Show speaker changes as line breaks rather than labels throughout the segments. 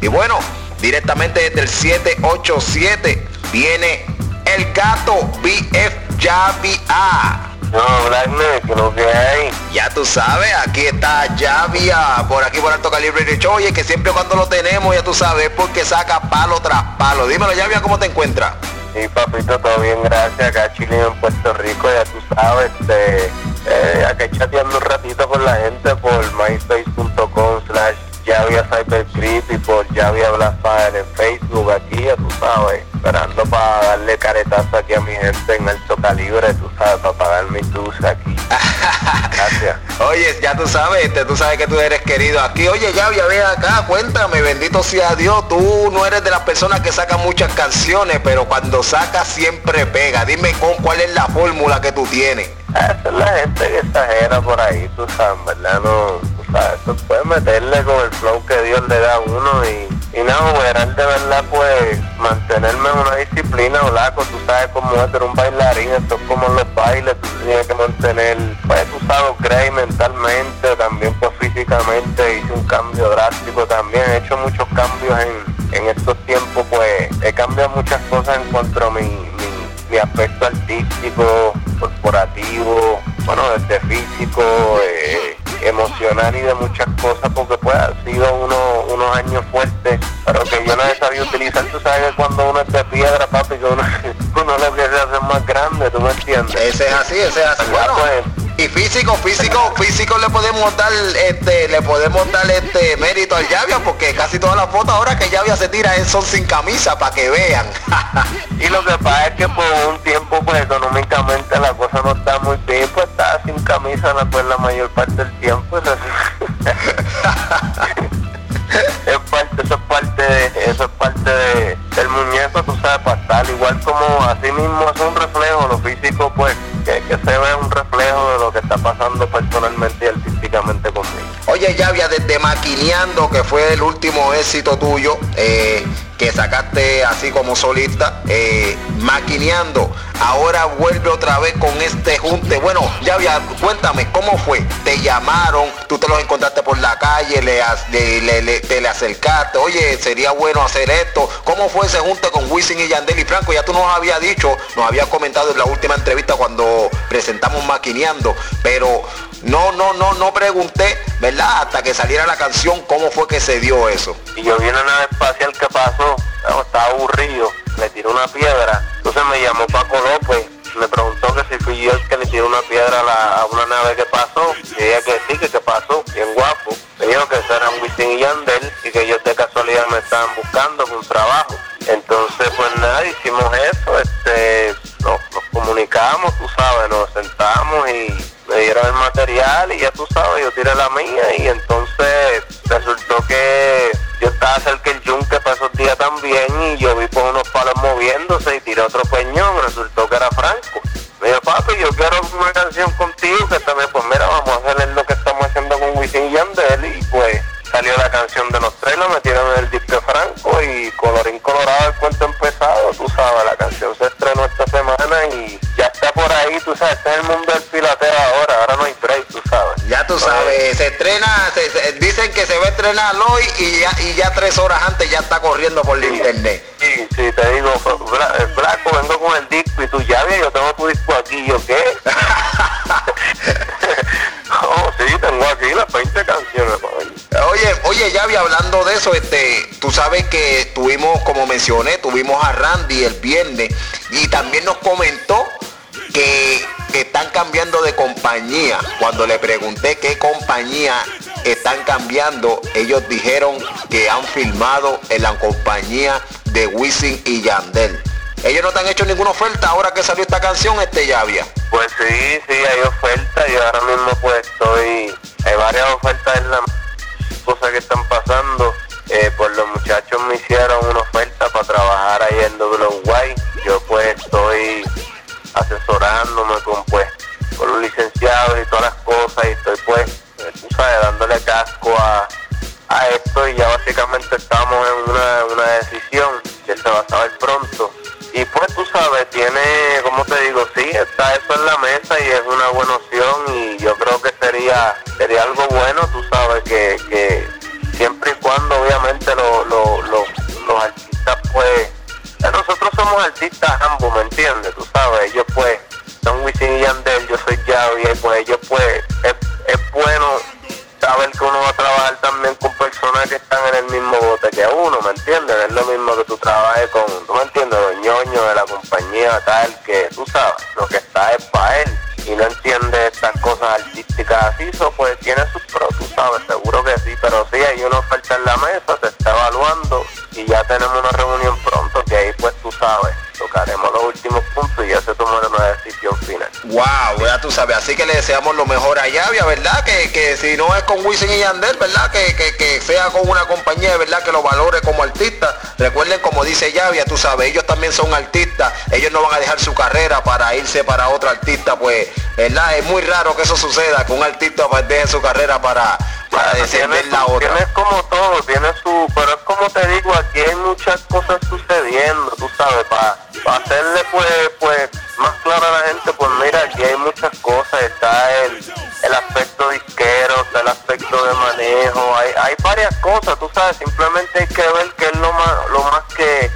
Y bueno, directamente desde el 787 viene el gato BF Javia.
No, Blackman, que lo que hay.
Ya tú sabes, aquí está Javia, por aquí por Alto Calibre de. Oye, que siempre cuando lo tenemos, ya tú sabes, porque saca palo tras palo. Dímelo, Javia, ¿cómo te encuentras?
Sí, papito, todo bien, gracias. Acá Chile en Puerto Rico, ya tú sabes, este, eh, acá chateando un ratito con la gente por myspace.com slash Javia Cybercrypt y por Javia Blackfire en Facebook, aquí, ya tú sabes, esperando para darle caretazo aquí a mi gente en alto calibre, tú sabes, para pagar mi dulce aquí. Gracias.
Oye, ya tú sabes, este, tú sabes que tú eres querido aquí. Oye, Javia, ve acá, cuéntame, bendito sea Dios, tú no eres de las personas que sacan muchas canciones, pero cuando sacas siempre pega. Dime con cuál es la fórmula que tú tienes.
Esa es la gente que exagera por ahí, tú sabes, ¿verdad? No, sabes, tú puedes meterle con el flow que Dios le da a uno y, y no, lograr de verdad, pues, mantenerme en una disciplina, blanco, tú sabes cómo es ser un bailarín, esto es como los bailes, tú tienes que mantener, pues, tú sabes, creer mentalmente, también, pues, físicamente, hice un cambio drástico también, he hecho muchos cambios en, en estos tiempos, pues, he cambiado muchas cosas en cuanto a mi, mi mi aspecto artístico, corporativo, bueno, desde físico, eh, emocional y de muchas cosas, porque pues ha sido uno, unos años fuertes, pero que yo no he sabido utilizar, tú sabes que cuando uno es de piedra, papi, que uno, uno lo que se hace más grande, ¿tú me entiendes?
Ese es así, ese es así.
Ya,
Bueno,
pues,
y físico, físico, físico le podemos dar este, le podemos dar este mérito al Javia porque casi todas las fotos ahora que Javia se tira son sin camisa para que vean.
Y lo que pasa es que por un tiempo, pues económicamente la cosa no está muy bien, pues estaba sin camisa la, pues, mayor parte del tiempo. es- eso es parte de, eso es parte de- del muñeco, tú sabes, para estar igual como así mismo pasando personalmente y artísticamente conmigo.
Oye, Javia, desde Maquineando, que fue el último éxito tuyo, eh, que sacaste así como solista, eh, Maquineando, ahora vuelve otra vez con este junte. Bueno, Javia, cuéntame, ¿cómo fue? ¿Te llamaron? ¿Tú te los encontraste por la calle? ¿Le, le- le- te le acercaste? Oye, sería bueno hacer esto. ¿Cómo fue ese junte con Wisin y Yandel y Franco? Ya tú nos había dicho, nos había comentado en la última entrevista cuando presentamos Maquineando, pero no, no, no, no pregunté, ¿verdad? Hasta que saliera la canción, ¿cómo fue que se dio eso?
Y yo vi una nave espacial que pasó, estaba aburrido, le tiró una piedra. Entonces me llamó Paco López, me preguntó que si fui yo el que le tiró una piedra a, la- a una nave que pasó. Y ella que sí, que qué pasó, bien guapo. Me dijo que eso eran Wisin y Yandel y que ellos de casualidad me estaban buscando un trabajo. Entonces pues nada, hicimos eso, este, nos, comunicamos, tú sabes, nos el material y ya tú sabes, yo tiré la mía y entonces resultó que yo estaba cerca del yunque para esos días también y yo vi por unos palos moviéndose y tiré otro peñón, resultó que era Franco. Me papi, yo quiero una canción contigo que también, pues mira, vamos a hacer tú sabes, se
estrena, se- se- dicen que se va a estrenar hoy y ya, y ya tres horas antes ya está corriendo por la internet.
Sí, sí, te digo, Bla- Blanco, vengo con el disco y tú ya ves, yo tengo tu disco aquí, ¿yo qué? oh, sí, tengo aquí las 20 canciones.
Oye, oye, Yavi, hablando de eso, este, tú sabes que tuvimos, como mencioné, tuvimos a Randy el viernes y también nos comentó que, que están cambiando de compañía. Cuando le pregunté qué compañía están cambiando, ellos dijeron que han filmado en la compañía de Wisin y Yandel. Ellos no te han hecho ninguna oferta ahora que salió esta canción, este Yavia.
Pues sí, sí, hay ofertas y ahora mismo pues estoy, hay varias ofertas en la cosas que están pasando. Eh, pues los muchachos me hicieron una oferta para trabajar ahí en WY. Yo pues estoy asesorándome con pues con los licenciados y todas las cosas y estoy pues, sabes, dándole casco a, a esto y ya básicamente estamos en una, una decisión que se va a saber pronto. Y pues tú sabes, tiene, como te digo, sí, está eso en la mesa y es una buena con, ¿tú me entiendes? Los ñoños de la compañía tal, que tú sabes, lo que está es para él y no entiende estas cosas artísticas así, pues tiene sus tú sabes, seguro que sí, pero sí hay una oferta en la mesa, se está evaluando y ya tenemos una reunión pronto que ahí pues tú sabes, tocaremos los últimos puntos y ya se tomará una decisión final.
Wow, ya tú sabes, así que le deseamos lo mejor a Yavia, ¿verdad? Que, que si no es con Wisin y Yandel, ¿verdad? Que, que, que sea con una compañía, ¿verdad? Que lo valore como artista. Recuerden, como dice Yavia, tú sabes, ellos también son artistas, ellos no van a dejar su carrera para irse para otro artista, pues, ¿verdad? Es muy raro que eso suceda, que un artista pues, deje su carrera para, para descender la otra.
Tienes como todo, tiene su, pero es como te digo, aquí hay muchas cosas sucediendo, tú sabes, para hacerle pues, pues más claro a la gente, pues mira, aquí hay muchas cosas, está el, el aspecto disquero, está el aspecto de manejo, hay, hay varias cosas, tú sabes, simplemente hay que ver qué es lo más, lo más que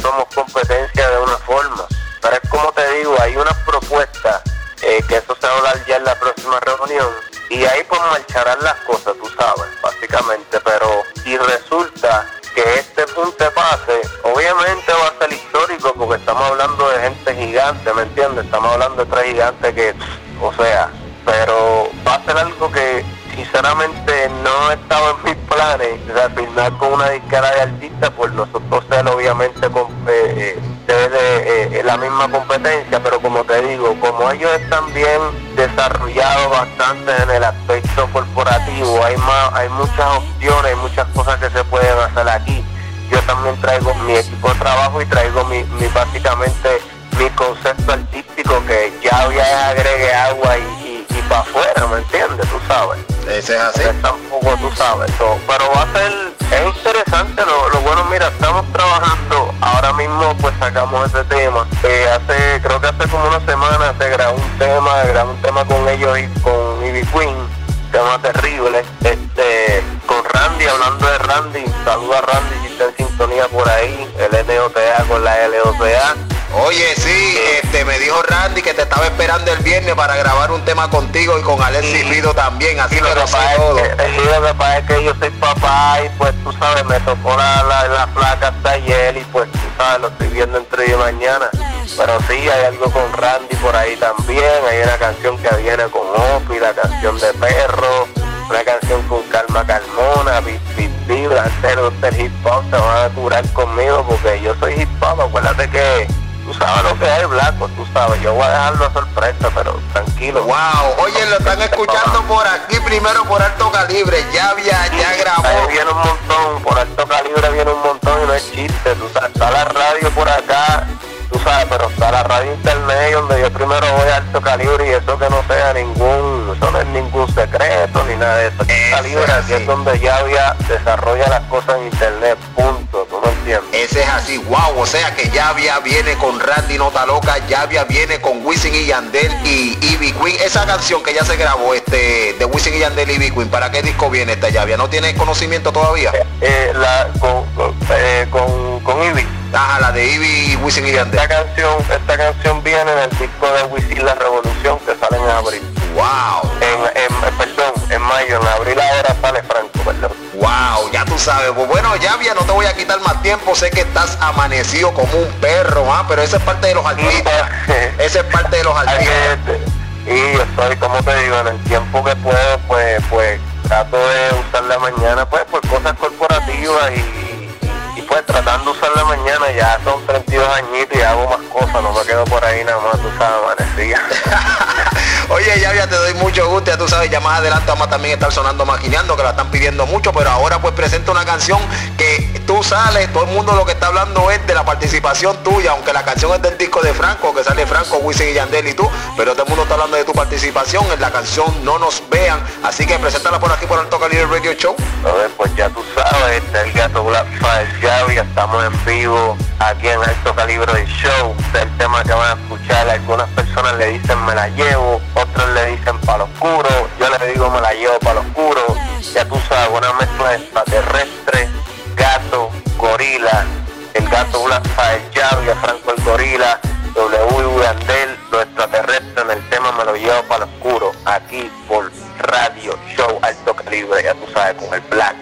somos competencia de una forma. Pero es como te digo, hay una propuesta eh, que eso se va a hablar ya en la próxima reunión y ahí pues marcharán las cosas, tú sabes, básicamente. Pero si resulta que este punto pase, obviamente va a ser histórico porque estamos hablando de gente gigante, ¿me entiendes? Estamos hablando de tres gigantes que, o sea, pero va a ser algo que sinceramente no estaba en mis planes de firmar con una disquera de artistas por nosotros ser obviamente con, eh, de, eh, la misma competencia pero como te digo como ellos están bien desarrollados bastante en el aspecto corporativo hay más hay muchas opciones hay muchas cosas que se pueden hacer aquí yo también traigo mi equipo de trabajo y traigo mi, mi básicamente mi concepto artístico que ya había agregue agua y, y, para afuera, ¿me entiendes? Tú sabes.
Es así.
tampoco tú sabes. pero va a ser, es interesante, lo, bueno, mira, estamos trabajando, ahora mismo pues sacamos ese tema. Eh, hace, creo que hace como una semana se grabó un tema, grabó un tema con ellos y con Ivy Queen, tema terrible, este, con Randy, hablando de Randy, saluda a Randy si está en sintonía por ahí, el NOTA con la LOTA
Oye, sí, este me dijo Randy que te estaba esperando el viernes para grabar un tema contigo y con Alexis Rido también, así
lo
que
todo. Es que, lo que pasa es que yo soy papá y pues tú sabes, me tocó la, la, la placa hasta ayer y pues tú sabes, lo estoy viendo entre hoy y mañana. Pero sí, hay algo con Randy por ahí también, hay una canción que viene con Opi, la canción de Perro, una canción con Calma Calmona, Vibra, cero del hip hop, se van a curar conmigo porque yo soy hip hop, acuérdate que tú sabes lo que es Blanco, tú sabes, yo voy a dejarlo a sorpresa, pero tranquilo.
Wow, oye, lo están escuchando por aquí primero por alto calibre, ya había, ya grabó.
Ahí viene un montón, por alto calibre viene un montón y no es chiste, tú sabes, está la radio por acá, tú sabes, pero está la radio internet donde yo primero voy a alto calibre y eso que no sea ningún, eso no es ningún secreto ni nada de eso. calibre, aquí es donde ya había desarrolla las cosas en internet, punto, no.
Ese es así, wow, o sea que Yavia viene con Randy Nota Loca, Yavia viene con Wisin y Yandel y Ivy Queen. Esa canción que ya se grabó este de Wisin y Yandel y Ivy Queen, ¿para qué disco viene esta Yavia? ¿No tiene conocimiento todavía?
Eh, la, con, eh, con, con Ivy.
Ajá, la de Ivy, Wisin y Yandel.
Esta canción, esta canción viene en el disco de Wisin La Revolución que sale en abril.
Wow.
En, en, perdón, en mayo, en abril ahora sale Franco, perdón.
Wow, ya tú sabes. Pues bueno, Yavia, no te voy a quitar más tiempo. Sé que estás amanecido como un perro, ¿ah? pero esa es parte de los artistas. esa es parte de los artistas.
Y yo estoy, como te digo, en el tiempo que puedo, pues, pues trato de usar la mañana, pues, por cosas corporativas y pues tratando de usar la mañana, ya son 32 añitos y hago más cosas, no me quedo por ahí nada más, tú sabes, amanecía.
Oye, ya, te doy mucho gusto, ya tú sabes, ya más adelante vamos a también estar sonando maquineando, que la están pidiendo mucho, pero ahora pues presento una canción que tú sales, todo el mundo lo que está hablando es de la participación tuya, aunque la canción es del disco de Franco, que sale Franco, Wisin y Yandel y tú, pero todo el mundo está hablando de tu participación en la canción No Nos Vean, así que preséntala por aquí por Alto Calibre Radio Show.
A ver, pues ya tú sabes, este es el gato Black Fire estamos en vivo aquí en Alto Calibre Show, este es el tema que van a escuchar, algunas personas le dicen me la llevo, otros le dicen para oscuro, yo le digo me la llevo para oscuro, ya tú sabes, una mezcla extraterrestre, el gato Black Fire a Franco el Gorila, W. Urandel, lo extraterrestre en el tema me lo llevo para el oscuro, aquí por Radio Show Alto Calibre, ya tú sabes, con el Black.